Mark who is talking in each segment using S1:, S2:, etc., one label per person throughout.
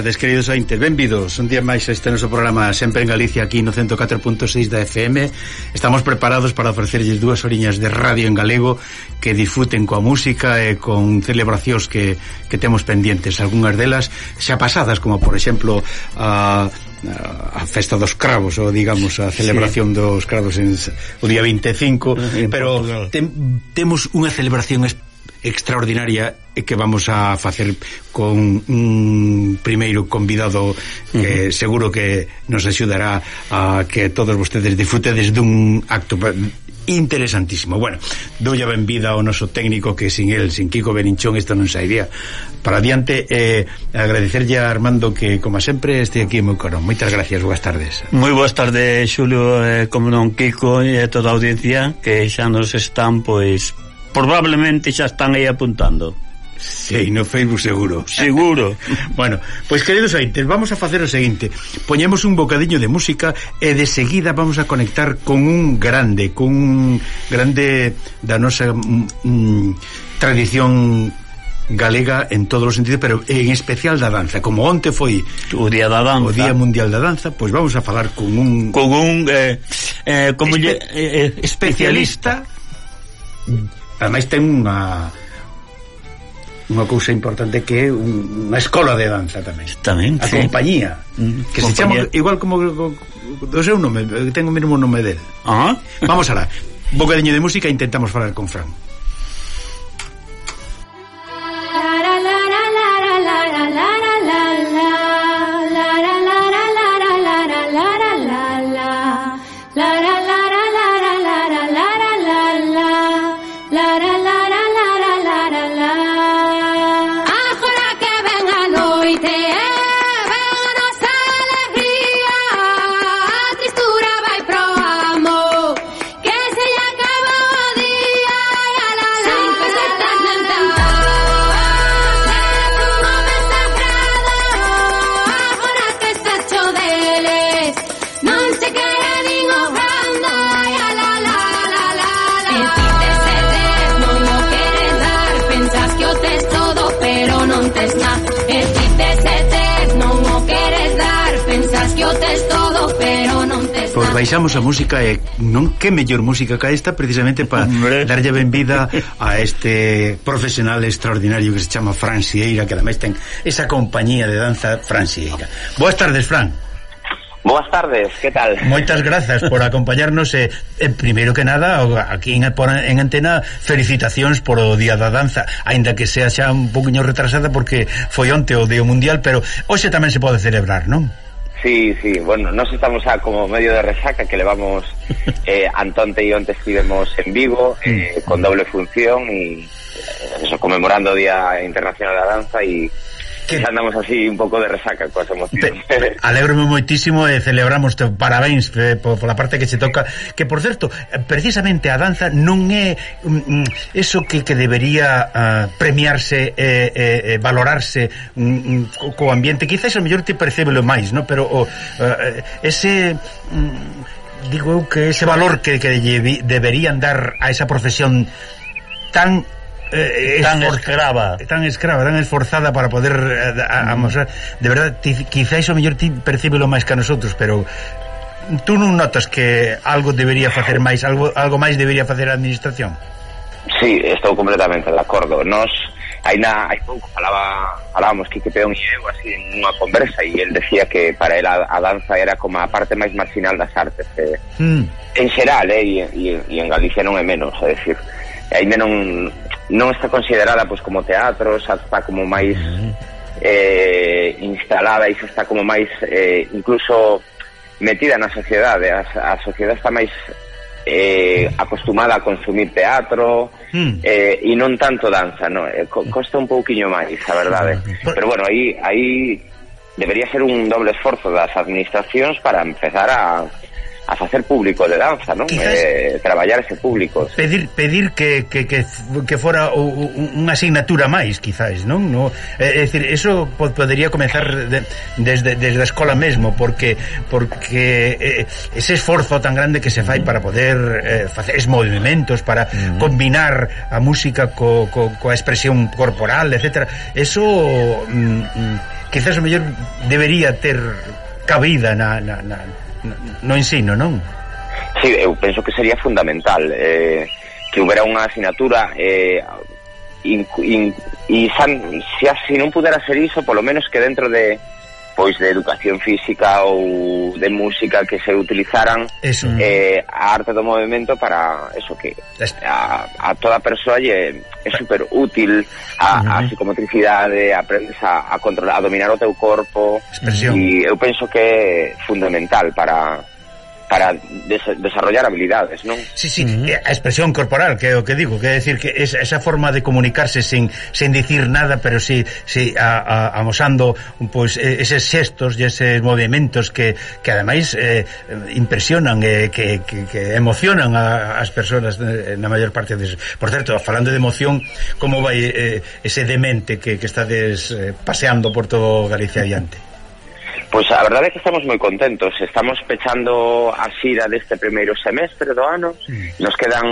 S1: tardes, queridos ointes, benvidos Un día máis a este noso programa Sempre en Galicia, aquí no 104.6 da FM Estamos preparados para ofrecerlles dúas oriñas de radio en galego Que disfruten coa música e con celebracións que, que temos pendientes. Algúnas delas xa pasadas, como por exemplo a... A festa dos cravos ou digamos a celebración sí. dos cravos en, o día 25 en pero tem, temos unha celebración especial extraordinaria que vamos a facer con un primeiro convidado que uh -huh. seguro que nos axudará a que todos vostedes disfrutedes dun acto interesantísimo. Bueno, doulle a benvida ao noso técnico que sin el, sin Kiko Beninchón, isto non sairía. Para adiante, eh, agradecerlle a Armando que, como sempre, este aquí moi coro. Moitas gracias, boas tardes.
S2: Moi boas tardes, Xulio, eh, como non Kiko e toda a audiencia que xa nos están, pois, probablemente xa están aí apuntando.
S1: Sí, no Facebook seguro.
S2: Seguro.
S1: bueno, pois pues, queridos ointes, vamos a facer o seguinte. Poñemos un bocadiño de música e de seguida vamos a conectar con un grande, con un grande da nosa mm, mm, tradición galega en todos os sentidos, pero en especial da danza. Como onte foi
S2: o Día da Danza,
S1: o Día Mundial da Danza, pois vamos a falar con un
S2: con un eh, eh como Espe... lle, eh, eh
S1: especialista, especialista ademais ten unha unha cousa importante que é unha escola de danza tamén.
S2: Tamén,
S1: A sí. compañía, mm, que compañía. se chama igual como do seu nome, eh, ten o mesmo nome del.
S2: Ah.
S1: Vamos alá. Bocadiño de música intentamos falar con Fran. baixamos a música e non que mellor música ca esta precisamente para darlle benvida a este profesional extraordinario que se chama Fran Sieira, que ademais ten esa compañía de danza Fran Sieira. Boas tardes, Fran.
S3: Boas tardes, que tal?
S1: Moitas grazas por acompañarnos e, eh, primeiro que nada, aquí en, por, en antena felicitacións por o Día da Danza aínda que sea xa un poquinho retrasada porque foi onte o Día Mundial pero hoxe tamén se pode celebrar, non?
S3: Sí, sí, bueno, nos estamos a como medio de resaca que levamos eh, Antonte y onte estivemos en vivo eh, mm. con doble función y eh, eso, conmemorando Día Internacional da Danza y que... Xa andamos así un pouco de resaca coas emocións.
S1: Alégrome moitísimo e celebramos te parabéns eh, pola parte que se toca, que por certo, precisamente a danza non é mm, mm eso que, que debería uh, premiarse e eh, eh, valorarse mm, mm, co, co ambiente. Quizás a mellor te percébelo máis, no, pero o, oh, uh, ese mm, digo que ese valor que, que lle deberían dar a esa profesión tan
S2: Eh, eh, eh, tan esfor... escrava.
S1: Eh, tan escrava, tan esforzada para poder eh, a, a, mm. mostrar, de verdade ti, quizáis o mellor ti percíbelo máis que a nosotros pero tú non notas que algo debería facer máis algo, algo máis debería facer a administración?
S3: Sí, estou completamente de acordo. Nos hai na hai pouco falaba falábamos que que Peón e eu así en unha conversa e el decía que para el a, a danza era como a parte máis marginal das artes eh. mm. en xeral eh, e, e, e en Galicia non é menos é dicir aí non non está considerada pois como teatro, xa está como máis eh, instalada e xa está como máis eh, incluso metida na sociedade. Eh, a, a sociedade está máis eh, acostumada a consumir teatro mm. eh, e non tanto danza, no? Eh, co costa un pouquiño máis, a verdade. Eh. Pero bueno, aí aí debería ser un doble esforzo das administracións para empezar a a facer público de danza, non? Quizás eh, traballar ese público.
S1: Pedir pedir que, que, que, que fora unha asignatura máis, quizás, non? No, é, é dicir, eso podería comenzar de, desde, desde a escola mesmo, porque porque eh, ese esforzo tan grande que se fai mm. para poder eh, facer es movimentos, para uh -huh. combinar a música co, co, coa expresión corporal, etc. Eso mm, mm, quizás o mellor debería ter cabida na, na, na no, ensino, non?
S3: Sí, eu penso que sería fundamental eh, que houbera unha asignatura eh, in, in, e san, se, así non pudera ser iso, polo menos que dentro de pois de educación física ou de música que se utilizaran
S1: eso.
S3: eh, a arte do movimento para eso que a, a toda persoa lle é super útil a, uh -huh. a psicomotricidade aprendes a, a controlar a dominar o teu corpo e eu penso que é fundamental para para des desarrollar habilidades, non?
S1: Sí, sí, uh eh, -huh. a expresión corporal, que é o que digo, que é decir que es, esa forma de comunicarse sin sin dicir nada, pero si, si a, a, amosando pois pues, eses xestos e eses movimentos que, que ademais eh, impresionan eh, que, que, que emocionan a, as persoas eh, na maior parte de Por certo, falando de emoción, como vai eh, ese demente que, que estades eh, paseando por todo Galicia adiante?
S3: Pois a verdade é que estamos moi contentos Estamos pechando a xira deste primeiro semestre do ano mm. Nos quedan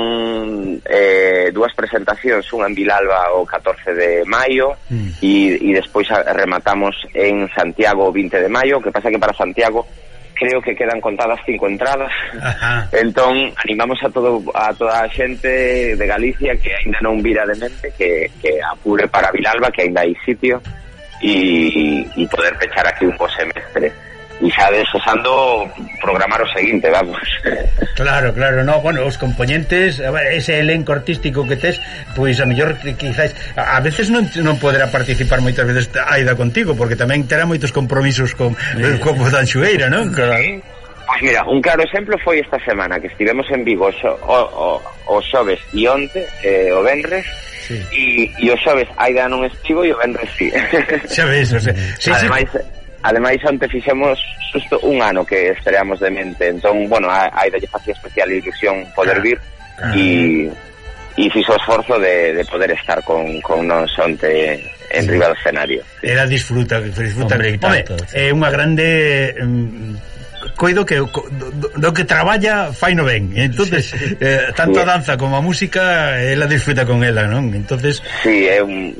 S3: eh, dúas presentacións Unha en Vilalba o 14 de maio mm. e, e despois rematamos en Santiago o 20 de maio Que pasa que para Santiago creo que quedan contadas cinco entradas. Ajá. Entón, animamos a todo a toda a xente de Galicia que aínda non vira de mente que, que apure para Vilalba, que aínda hai sitio y, e poder pechar aquí un bo semestre e xa desosando programar o seguinte, vamos.
S1: Claro, claro, no, bueno, os componentes, ese elenco artístico que tes, pois a mellor quizás a veces non, non poderá participar moitas veces Aida contigo, porque tamén terá moitos compromisos con sí. Eh, co Danxueira, non? Claro.
S3: Pois mira, un claro exemplo foi esta semana que estivemos en Vigo o, o, o xoves e onte, eh, o venres, sí. e, e o xoves Aida non estivo e o vendres sí.
S1: Xa ves, o sea,
S3: sí, Ademais, sí. Ademais, ante fixemos susto un ano que estreamos de mente. Entón, bueno, a Aida lle facía especial ilusión poder ah, vir ah. e e fixo o esforzo de, de poder estar con, con nos onte en sí. riba do escenario.
S1: Sí. Era disfruta, disfruta. Hombre, Hombre, sí. é eh, unha grande mm, coido que do, do que traballa fai no ben. Entonces, sí, sí. eh, tanto a danza como a música ela disfruta con ela, non? Entonces, si
S3: sí, é un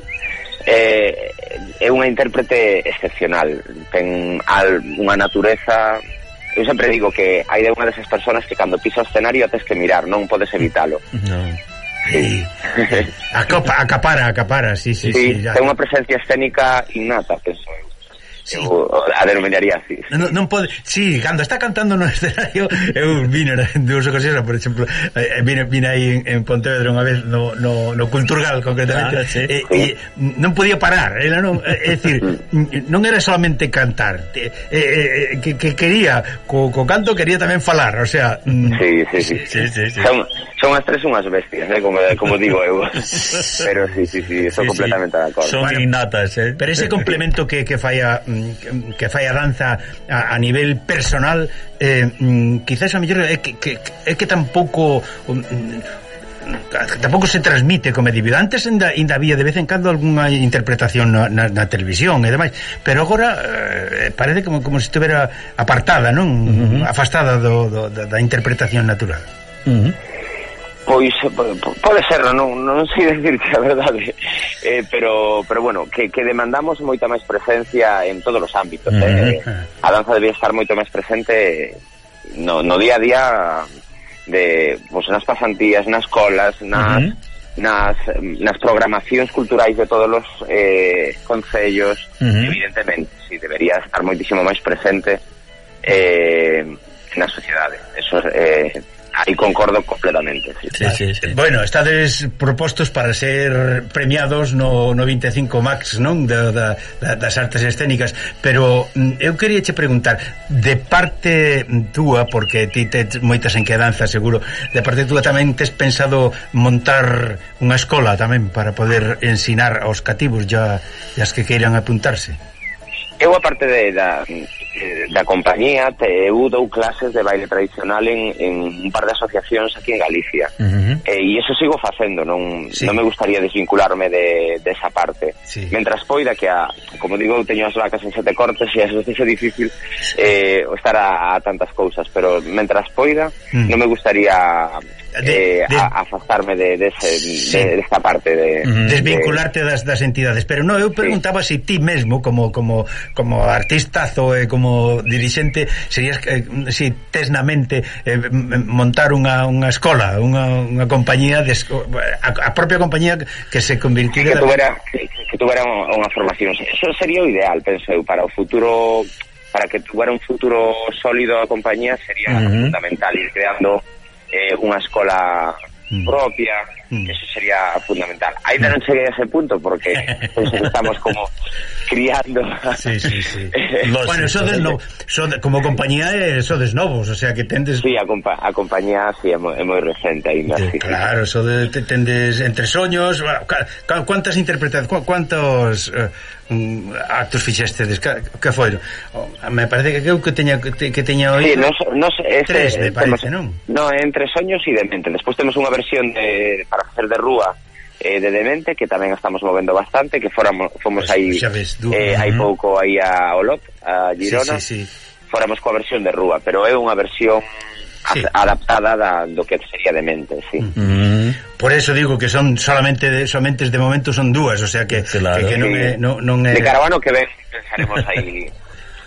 S3: é, é unha intérprete excepcional, ten al, unha natureza Eu sempre digo que hai de unha desas persoas que cando pisa o escenario tes que mirar, non podes evitalo.
S1: No. Sí. Acapara, acapara, sí, sí, sí.
S3: sí, sí ten unha presencia escénica innata, penso eu sí. eu a denominaría así.
S1: Non, non pode, sí, cando está cantando no escenario, eu vine de uso ocasións, por exemplo, eh, eh, vine, vine aí en, en Pontevedra unha vez no, no, no Culturgal concretamente, ah, sí. e, e non podía parar, era non, é dicir, mm. non era solamente cantar, e, e, e, que, que quería co, co canto quería tamén falar, o sea, mm.
S3: sí, sí, sí. sí, sí, sí. Son, son as tres unhas bestias, eh, como, como digo eu. Pero sí, sí, sí, estou sí, completamente sí. de acordo.
S2: Son bueno, innatas, eh.
S1: Pero ese complemento que que fai a Mm, que fai a danza a, a nivel personal eh, mm, quizás a mellor é que, que, é que tampouco mm, tampouco se transmite como divido antes ainda, ainda había de vez en cando algunha interpretación na, na, na televisión e demais pero agora eh, parece como, como se estivera apartada non uh -huh. afastada do, do, da, da interpretación natural
S3: uh -huh pois eh, pode ser, non, non sei decir que a verdade, eh, pero pero bueno, que, que demandamos moita máis presencia en todos os ámbitos, uh -huh. eh. Mm-hmm. A danza debía estar moito máis presente no, no día a día de pues, nas pasantías, nas colas, nas uh -huh. nas nas programacións culturais de todos os eh concellos, uh -huh. evidentemente, si sí, debería estar moitísimo máis presente eh na sociedade. Eso é eh, Aí concordo completamente. Sí,
S1: sí, sí, sí. Bueno, estades propostos para ser premiados no, no 25 Max, non? Da, da, das artes escénicas, pero mm, eu quería che preguntar, de parte túa, porque ti tes moitas enquedanzas, seguro, de parte túa tamén tes pensado montar unha escola tamén para poder ensinar aos cativos ya, as que queiran apuntarse?
S3: Eu, aparte de, da, Eh, da compañía, eu dou clases de baile tradicional en, en un par de asociacións aquí en Galicia. Uh -huh. eh, e iso sigo facendo, non, sí. non me gustaría desvincularme de, de esa parte. Sí. Mentras poida que, a, como digo, eu teño as vacas en sete cortes e eso é difícil eh, estar a, a tantas cousas, pero mentras poida mm. uh -huh. non me gustaría Eh, de, eh, de, a, afastarme de, de, ese, sí. de, de esta parte de
S1: desvincularte de... das, das entidades pero no, eu preguntaba sí. se si ti mesmo como como como artistazo e eh, como dirixente serías eh, si tes na mente eh, montar unha, unha escola unha, unha compañía de, a, a propia compañía que se convirtiera
S3: que tuvera, que, que tuvera unha formación eso sería o ideal, penso eu, para o futuro para que tuvera un futuro sólido a compañía sería uh -huh. fundamental ir creando eh, unha escola mm. propia, mm. eso sería fundamental. Ainda non cheguei a ese punto porque pues, pois, estamos como criando.
S1: Sí, sí, sí. Los, bueno, sodes no, sode, como compañía eh, sodes novos, o sea que tendes
S3: Sí, a, compa a compañía sí, é moi, é moi recente aínda, Sí,
S1: Claro, Claro, sode tendes entre soños, bueno, cuántas interpretacións, cuántos eh, actos fixestedes que, que foi? me parece que eu que teña que teña
S3: oído sí, nos, nos, este,
S1: tres me parece, temos, non?
S3: No, entre soños e demente despois temos unha versión de, para facer de rúa eh, de demente que tamén estamos movendo bastante que foramos, fomos pues, aí ves, eh, hai pouco aí a Olot, a Girona sí, sí, sí. foramos coa versión de rúa pero é unha versión sí. adaptada da, do que sería de mente, sí.
S1: Mm. Por eso digo que son solamente de, solamente de momento son dúas, o sea que, claro. que, que non, sí. é, non, non é...
S3: De caravano que ven pensaremos aí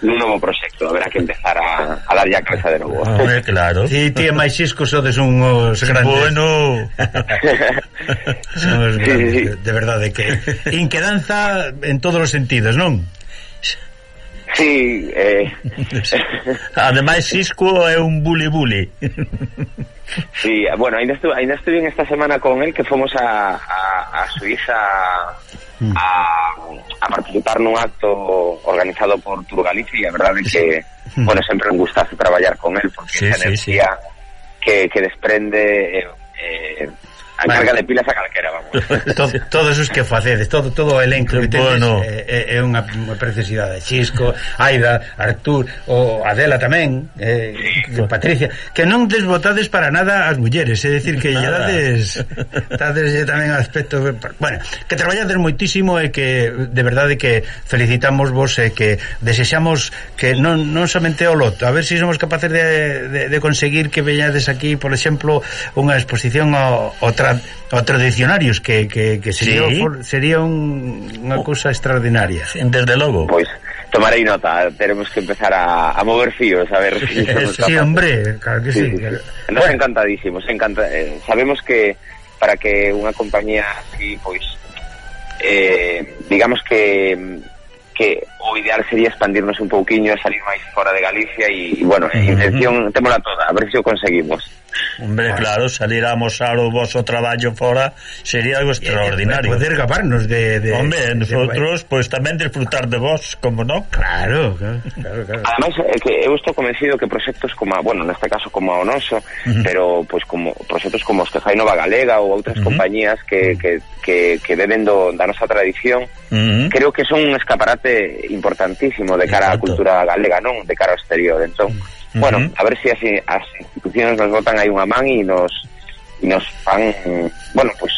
S3: nun novo proxecto, haberá que empezar a, a dar ya cabeza de novo.
S1: Ah, claro. Ti, ti e máis xisco sodes unhos grandes.
S2: Bueno.
S1: Somos grandes, sí, sí. de verdade que inquedanza en todos os sentidos, non?
S3: Sí, eh...
S2: Ademais Xisco é un buli-buli.
S3: sí, bueno, ainda estuve, ainda estuve en esta semana con él que fomos a, a, a Suiza mm. a, a participar nun acto organizado por Tour Galicia e a verdade é que, bueno, sempre un gustazo traballar con él porque sí, esa energía sí, sí. Que, que desprende eh, eh, A vale. carga de pilas a calquera, vamos.
S1: todo, todos os que facedes, todo todo o elenco que tedes bueno. é, é unha precisidade. Xisco, Aida, Artur, o Adela tamén, eh, sí. Patricia, que non desbotades para nada as mulleres, é dicir que lle dades dades tamén aspecto bueno, que traballades moitísimo e que de verdade que felicitamos vos e que desexamos que non, non somente o loto, a ver se si somos capaces de, de, de conseguir que veñades aquí, por exemplo, unha exposición ao, ao tra o tradicionarios que, que, que sería, sí. for, sería un, unha oh. cousa extraordinaria.
S2: Desde logo.
S3: Pois, tomarei nota, teremos que empezar a, a mover fíos, a ver si
S1: Sí, hombre, claro que sí. sí. Claro.
S3: Nos bueno. encantadísimos, encanta, eh, sabemos que para que unha compañía así, pois, eh, digamos que que o ideal sería expandirnos un pouquiño e salir máis fora de Galicia e, e bueno, uh -huh. intención témola toda, a ver se o conseguimos.
S2: Hombre, pues, claro, salir a mosar o vosso traballo fora sería algo extraordinario.
S1: Eh, poder gabarnos de, de...
S2: Hombre, de, nosotros, de... pois pues, tamén disfrutar de vos, como non?
S1: Claro, claro, claro.
S3: claro. Ademais, eh, que eu estou convencido que proxectos como, bueno, neste caso como o noso, uh -huh. pero pois pues, como proxectos como os que fai Nova Galega ou outras uh -huh. compañías que, que, que, que beben do, da nosa tradición, uh -huh. creo que son un escaparate importantísimo de cara á cultura galega, non? De cara ao exterior. Entón, uh -huh. bueno, mm-hmm. a ver se si as, as institucións nos botan aí unha man e nos e nos fan, bueno, pues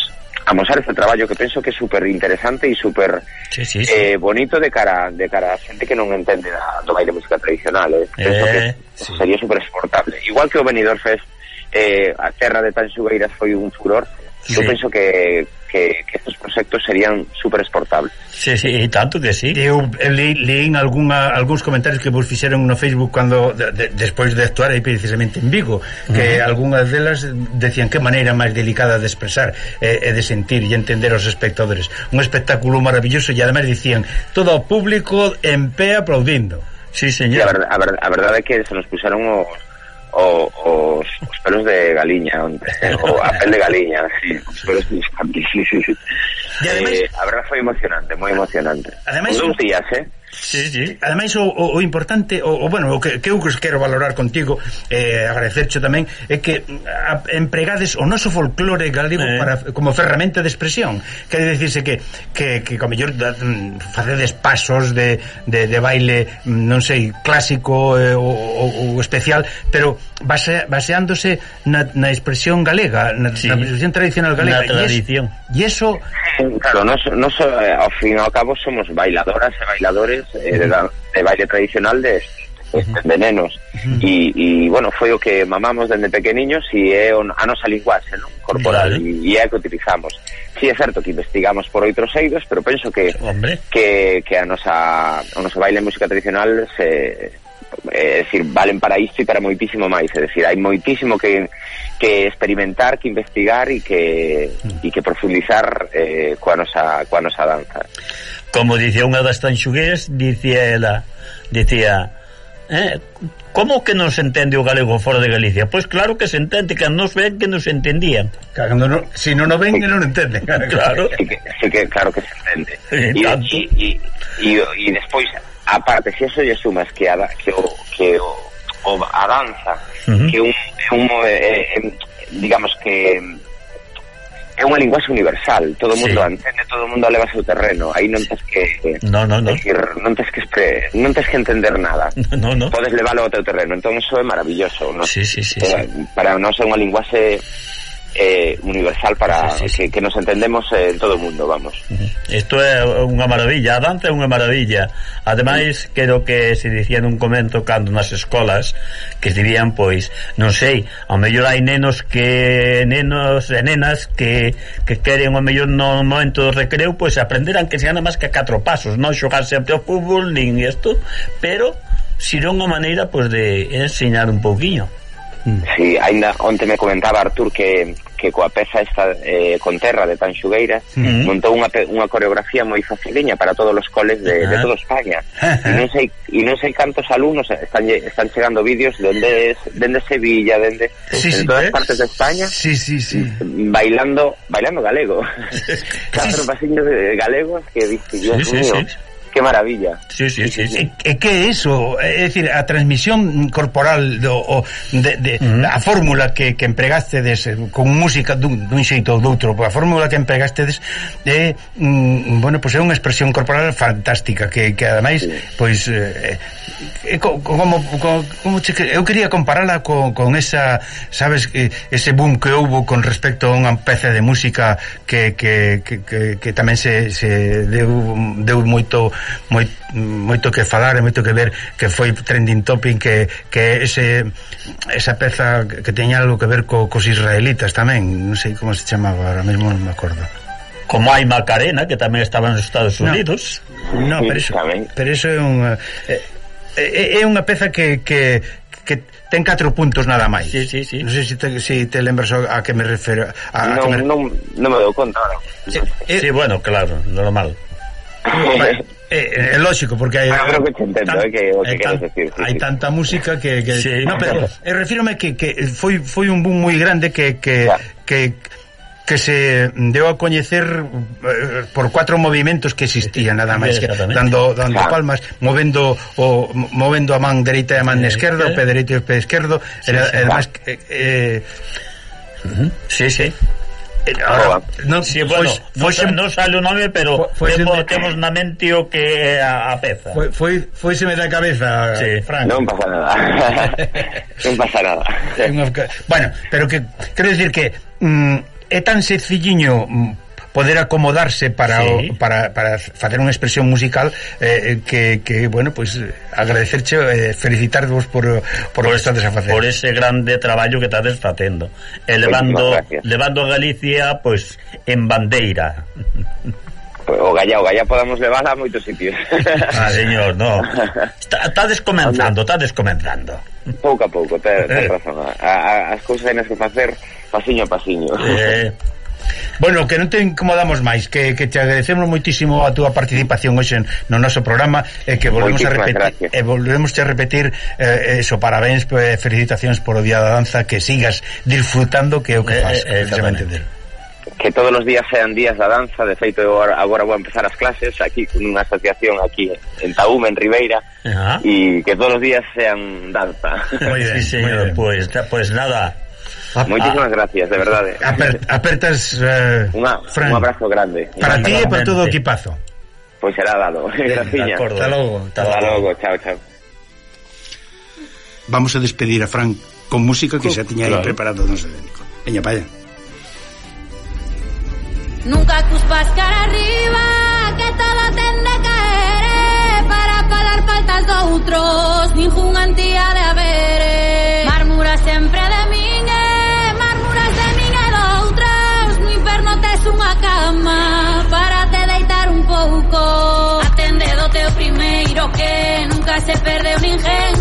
S3: amosar este traballo que penso que é super interesante e super sí, sí, sí. Eh, bonito de cara de cara a xente que non entende da, do baile música tradicional eh. penso eh, que sí. sería super exportable igual que o Benidorm Fest eh, a terra de Tanxugueiras foi un furor Sí. Eu penso que, que, que estos proxectos serían super exportables.
S2: Sí, sí, tanto que sí.
S1: Eu eh, le, leín alguna, algúns comentarios que vos fixeron no Facebook cando de, de, despois de actuar aí precisamente en Vigo, que uh -huh. algunhas delas decían que maneira máis delicada de expresar e, eh, e de sentir e entender os espectadores. Un espectáculo maravilloso e ademais dicían todo o público en pé aplaudindo.
S3: Sí, señor. Sí, a, ver, a, ver, a verdade é que se nos puseron os o, os, os pelos de galiña onde, o a pel de galiña sí, os pelos de galiña sí, sí, sí. E ademais... Eh, a verdad foi emocionante moi emocionante ademais, uns días, eh
S1: Sí, sí. Ademais o, o, o importante, o, o bueno, o que, que eu quero valorar contigo eh, agradecerche tamén é que a, empregades o noso folclore galego eh. para como ferramenta de expresión. Quer dicirse que que que como mellor mm, facedes pasos de, de, de baile, mm, non sei, clásico eh, ou, ou, especial, pero base, baseándose na, na expresión galega, na, sí. na expresión tradicional galega.
S2: Na tradición.
S1: E eso,
S3: claro, nos, nos, eh, ao fin e ao cabo somos bailadoras e bailadores sabes? Era eh, de baile tradicional de, estes venenos e, e bueno, foi o que mamamos dende pequeniños e é a nosa linguaxe non? corporal vale. e é a que utilizamos si sí, é certo que investigamos por outros eidos pero penso que Hombre. que, que a nosa, o noso baile en música tradicional se, eh, é decir, valen para isto e para moitísimo máis, é decir, hai moitísimo que, que experimentar, que investigar e que, e que profundizar eh, coa, nosa, coa nosa danza.
S2: Como dicía unha das tanxugués, dicía ela, dicía, eh, como que non se entende o galego fora de Galicia? Pois claro que se entende, que nos ven que nos entendían.
S1: Cando no, si non o ven, que non entenden.
S2: Claro.
S3: Sí que, sí que, claro que se entende. E, e, e, e, e despois, aparte, se eso lle sumas que, a, que, o, que o, o, a danza, uh -huh. que un, un, eh, eh, digamos que é unha linguaxe universal, todo o mundo sí. entende, todo o mundo leva seu terreno, aí non tens que
S2: no, no, no.
S3: Decir, non tens que espre, non tens que entender nada.
S2: No, no.
S3: Podes leválo ao teu terreno, entón iso é maravilloso,
S2: no? Sí, sí, sí,
S3: eh,
S2: sí.
S3: Para nós é unha linguaxe eh, universal para sí, sí, sí. Que, que, nos entendemos eh, en todo o mundo, vamos.
S2: Isto é unha maravilla, a danza é unha maravilla. Ademais, quero que se dicía nun comento cando nas escolas que dirían, pois, non sei, ao mellor hai nenos que nenos e nenas que, que queren ao mellor no momento do recreo, pois aprenderán que se gana máis que a catro pasos, non xogar sempre ao fútbol nin isto, pero sirón a maneira pois de enseñar un pouquiño.
S3: Si, sí, ainda onte me comentaba Artur que, que coa peza esta eh, con terra de Tanxugueira mm -hmm. montou unha, unha coreografía moi faciliña para todos os coles de, ah. de toda España. e non sei e non sei cantos alumnos están están chegando vídeos dende dende Sevilla, dende
S1: sí,
S3: en
S1: sí,
S3: todas
S1: ¿eh?
S3: partes de España.
S1: Sí, sí, sí.
S3: Bailando, bailando galego. Catro sí. pasiños galegos que diste, Dios sí, mío. Sí, sí que maravilla.
S2: Sí, sí, sí. sí.
S1: E, e que é iso? É dicir, a transmisión corporal do, o, de, de, mm. a fórmula que, que empregastedes con música dun, dun xeito ou doutro, a fórmula que empregastedes é, mm, bueno, pois pues é unha expresión corporal fantástica que, que ademais, sí. pois eh, eh é, como, como che, eu quería comparala con, con esa sabes, ese boom que houbo con respecto a unha peza de música que, que, que, que, que tamén se, se deu, deu moito moi, moito que falar e moito que ver que foi trending topic que, que ese, esa peza que teña algo que ver co, cos israelitas tamén non sei como se chamaba, ahora mesmo non me acordo
S2: como hai Macarena que tamén estaba nos Estados Unidos
S1: no, no pero, iso, pero iso é unha é, é unha peza que, que, que ten catro puntos nada máis.
S2: Sí, sí, sí.
S1: Non sei se te, si te lembras a que me refero A,
S3: non,
S1: a que me...
S3: non, non me dou conta. Ahora.
S2: Sí, eh, sí, bueno, claro, normal.
S1: É, é lógico, porque hai...
S3: Ah, creo que te entendo, tan, eh, que, o que tan, decir.
S1: Sí, hai sí. tanta música que... que
S2: sí,
S1: no, pero eh, refírome que, que foi, foi un boom moi grande que... que, que que se deu a coñecer eh, por cuatro movimentos que existían nada máis que dando dando claro. palmas, movendo o movendo a man dereita e a man esquerda, o pé dereito e o pé esquerdo, sí, era, sí, además, claro. eh, eh,
S2: uh -huh. sí, sí.
S1: Ah, Ahora,
S2: non, si, bueno, foi, non, non sale o nome, pero foi, temos, de... temos na mente o que é a, a peza.
S1: Foi, foi, foi se me da cabeza, sí. Frank.
S3: Non pasa nada. non pasa nada.
S1: bueno, pero que quero dicir que mm, é tan sencilliño mm, poder acomodarse para sí. o, para, para facer unha expresión musical eh, eh que, que, bueno, pois pues, agradecerche, eh, felicitarvos por, por, por o que estades a facer.
S2: Por ese grande traballo que estades facendo. Eh, Elevando, levando Galicia, pois, pues, en bandeira.
S3: o galla, o galla podemos levar a moitos sitios.
S2: Ah, señor, no. Está, está descomenzando, está descomenzando.
S3: Pouco a pouco, ten te eh. razón. A, a, as cousas hai que facer pasiño a pasiño.
S2: Eh...
S1: Bueno, que non te incomodamos máis, que, que te agradecemos moitísimo a túa participación hoxe no noso programa e que volvemos a repetir e volvemos a repetir eh, eso, parabéns, eh, felicitacións por o Día da Danza, que sigas disfrutando que é o que faz, eh, eh, precisamente del
S3: que todos os días sean días da danza de feito eu agora vou empezar as clases aquí con unha asociación aquí en Taúme, en Ribeira e que todos os días sean danza.
S2: Moi ben, sí, señor, pois pues, pues nada
S3: Moitísimas gracias, de verdade.
S1: Aper, apertas eh,
S3: Una, un abrazo grande.
S1: Para ti e para todo o equipazo.
S3: Pois pues será dado. Graciña.
S1: Hasta logo.
S3: Hasta logo. Chao, chao.
S1: Vamos a despedir a Fran con música que xa tiña claro. aí preparado. Veña, vaya.
S4: Nunca cuspas cara arriba Que todo ten de caer eh, Para pagar faltas de outros Nin ningún antía de haber se pierde un ingenio.